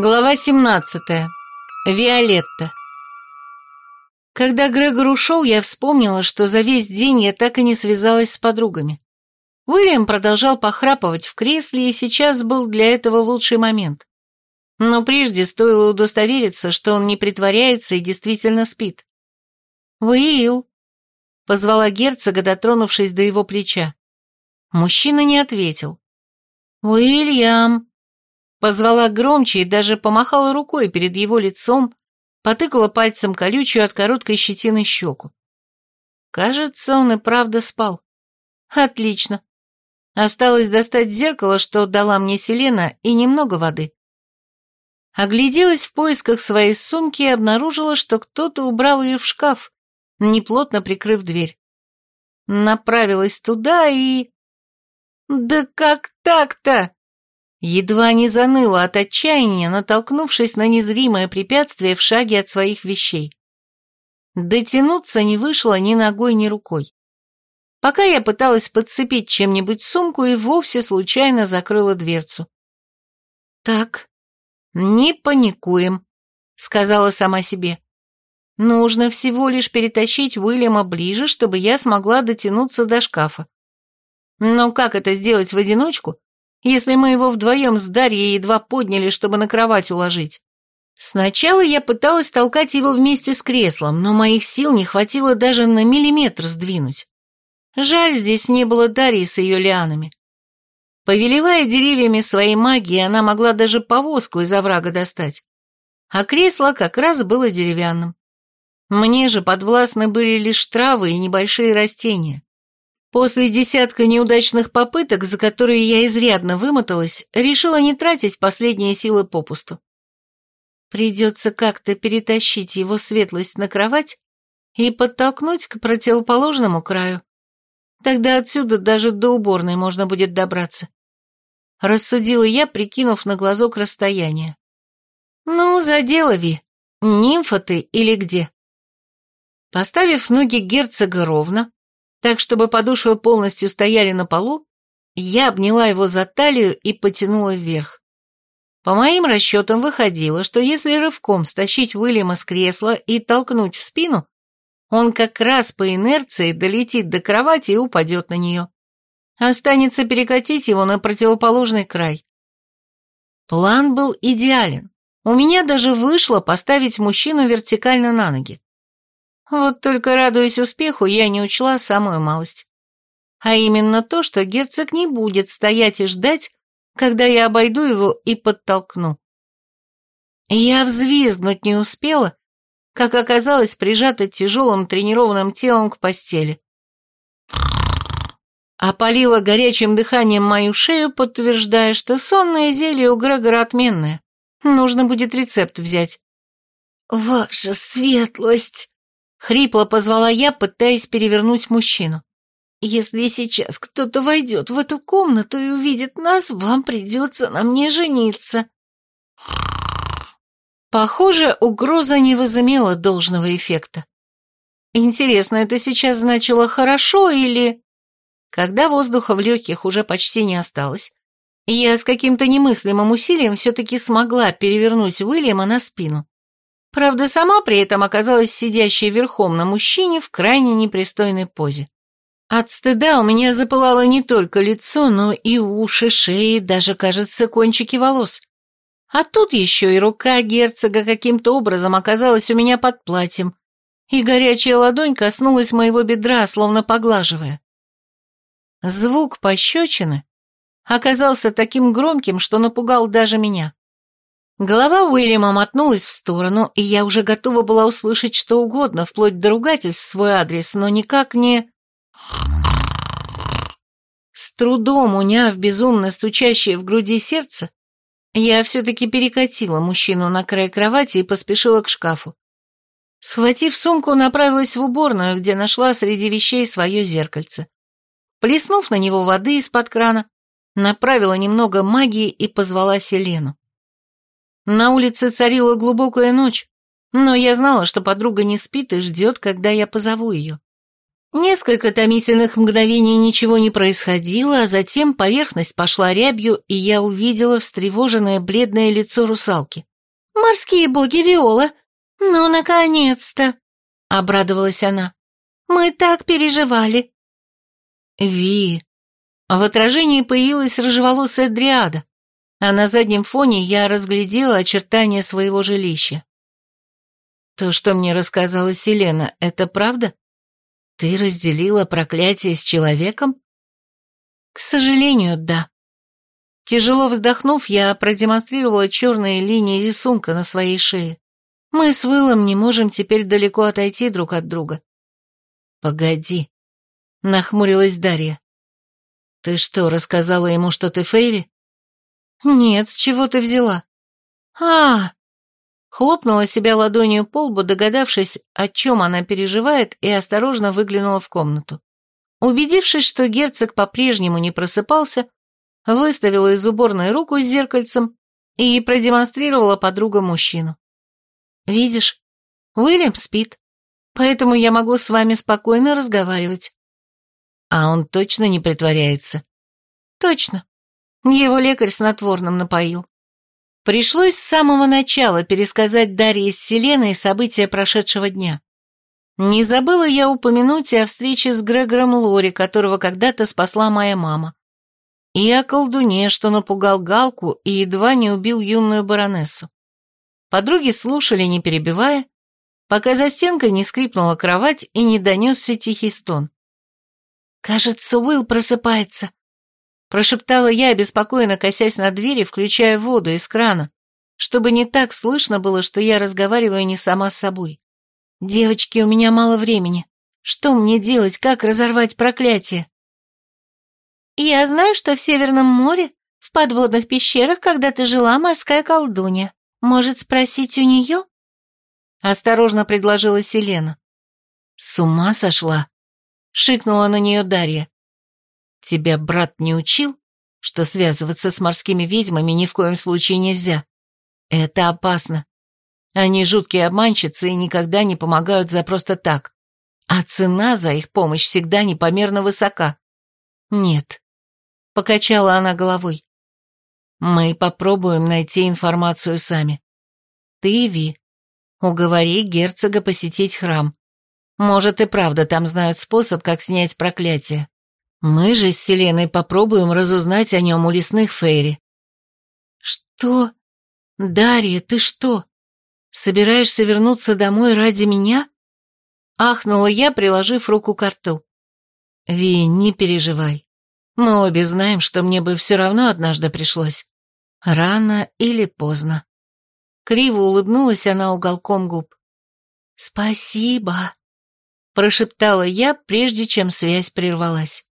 Глава 17. Виолетта. Когда Грегор ушел, я вспомнила, что за весь день я так и не связалась с подругами. Уильям продолжал похрапывать в кресле, и сейчас был для этого лучший момент. Но прежде стоило удостовериться, что он не притворяется и действительно спит. «Уилл!» — позвала герцога, дотронувшись до его плеча. Мужчина не ответил. «Уильям!» Позвала громче и даже помахала рукой перед его лицом, потыкала пальцем колючую от короткой щетины щеку. Кажется, он и правда спал. Отлично. Осталось достать зеркало, что дала мне Селена, и немного воды. Огляделась в поисках своей сумки и обнаружила, что кто-то убрал ее в шкаф, неплотно прикрыв дверь. Направилась туда и... Да как так-то? Едва не заныла от отчаяния, натолкнувшись на незримое препятствие в шаге от своих вещей. Дотянуться не вышло ни ногой, ни рукой. Пока я пыталась подцепить чем-нибудь сумку и вовсе случайно закрыла дверцу. «Так, не паникуем», — сказала сама себе. «Нужно всего лишь перетащить Уильяма ближе, чтобы я смогла дотянуться до шкафа. Но как это сделать в одиночку, если мы его вдвоем с Дарьей едва подняли, чтобы на кровать уложить. Сначала я пыталась толкать его вместе с креслом, но моих сил не хватило даже на миллиметр сдвинуть. Жаль, здесь не было Дарьи с ее лианами. Повелевая деревьями своей магии, она могла даже повозку из оврага достать. А кресло как раз было деревянным. Мне же подвластны были лишь травы и небольшие растения. После десятка неудачных попыток, за которые я изрядно вымоталась, решила не тратить последние силы попусту. Придется как-то перетащить его светлость на кровать и подтолкнуть к противоположному краю. Тогда отсюда даже до уборной можно будет добраться. Рассудила я, прикинув на глазок расстояние. Ну, за дело, Ви. Нимфа ты или где? Поставив ноги герцога ровно, так, чтобы подошвы полностью стояли на полу, я обняла его за талию и потянула вверх. По моим расчетам выходило, что если рывком стащить Уильяма с кресла и толкнуть в спину, он как раз по инерции долетит до кровати и упадет на нее. Останется перекатить его на противоположный край. План был идеален. У меня даже вышло поставить мужчину вертикально на ноги. Вот только, радуясь успеху, я не учла самую малость. А именно то, что герцог не будет стоять и ждать, когда я обойду его и подтолкну. Я взвизгнуть не успела, как оказалось прижата тяжелым тренированным телом к постели. Опалила горячим дыханием мою шею, подтверждая, что сонное зелье у Грегора отменное. Нужно будет рецепт взять. «Ваша светлость!» Хрипло позвала я, пытаясь перевернуть мужчину. «Если сейчас кто-то войдет в эту комнату и увидит нас, вам придется на мне жениться». Похоже, угроза не возымела должного эффекта. Интересно, это сейчас значило «хорошо» или... Когда воздуха в легких уже почти не осталось, я с каким-то немыслимым усилием все-таки смогла перевернуть Уильяма на спину. Правда, сама при этом оказалась сидящей верхом на мужчине в крайне непристойной позе. От стыда у меня запылало не только лицо, но и уши, шеи, даже, кажется, кончики волос. А тут еще и рука герцога каким-то образом оказалась у меня под платьем, и горячая ладонь коснулась моего бедра, словно поглаживая. Звук пощечины оказался таким громким, что напугал даже меня. Голова Уильяма мотнулась в сторону, и я уже готова была услышать что угодно, вплоть до ругательств в свой адрес, но никак не... С трудом уняв безумно стучащее в груди сердце, я все-таки перекатила мужчину на край кровати и поспешила к шкафу. Схватив сумку, направилась в уборную, где нашла среди вещей свое зеркальце. Плеснув на него воды из-под крана, направила немного магии и позвала Селену. На улице царила глубокая ночь, но я знала, что подруга не спит и ждет, когда я позову ее. Несколько томительных мгновений ничего не происходило, а затем поверхность пошла рябью, и я увидела встревоженное бледное лицо русалки. «Морские боги Виола! Ну, наконец-то!» — обрадовалась она. «Мы так переживали!» «Ви!» В отражении появилась рыжеволосая дриада, а на заднем фоне я разглядела очертания своего жилища. «То, что мне рассказала Селена, это правда?» Ты разделила проклятие с человеком? К сожалению, да. Тяжело вздохнув, я продемонстрировала черные линии рисунка на своей шее. Мы с Уиллом не можем теперь далеко отойти друг от друга. Погоди, нахмурилась Дарья. Ты что, рассказала ему, что ты Фейри? Нет, с чего ты взяла? А, Хлопнула себя ладонью по лбу, догадавшись, о чем она переживает, и осторожно выглянула в комнату. Убедившись, что герцог по-прежнему не просыпался, выставила из уборной руку с зеркальцем и продемонстрировала подруга мужчину. «Видишь, Уильям спит, поэтому я могу с вами спокойно разговаривать». «А он точно не притворяется?» «Точно. Его лекарь снотворным напоил. Пришлось с самого начала пересказать Дарье с Селеной события прошедшего дня. Не забыла я упомянуть и о встрече с Грегором Лори, которого когда-то спасла моя мама. И о колдуне, что напугал Галку и едва не убил юную баронессу. Подруги слушали, не перебивая, пока за стенкой не скрипнула кровать и не донесся тихий стон. «Кажется, Уилл просыпается», Прошептала я, обеспокоенно косясь на двери, включая воду из крана, чтобы не так слышно было, что я разговариваю не сама с собой. «Девочки, у меня мало времени. Что мне делать, как разорвать проклятие?» «Я знаю, что в Северном море, в подводных пещерах, когда ты жила, морская колдунья. Может, спросить у нее?» Осторожно предложила Селена. «С ума сошла?» — шикнула на нее Дарья. Тебя брат не учил, что связываться с морскими ведьмами ни в коем случае нельзя? Это опасно. Они жуткие обманщицы и никогда не помогают за просто так. А цена за их помощь всегда непомерно высока. Нет. Покачала она головой. Мы попробуем найти информацию сами. Ты, Ви, уговори герцога посетить храм. Может и правда там знают способ, как снять проклятие. Мы же с Селеной попробуем разузнать о нем у лесных Фейри. Что? Дарья, ты что? Собираешься вернуться домой ради меня? Ахнула я, приложив руку к рту. Ви, не переживай. Мы обе знаем, что мне бы все равно однажды пришлось. Рано или поздно. Криво улыбнулась она уголком губ. «Спасибо», — прошептала я, прежде чем связь прервалась.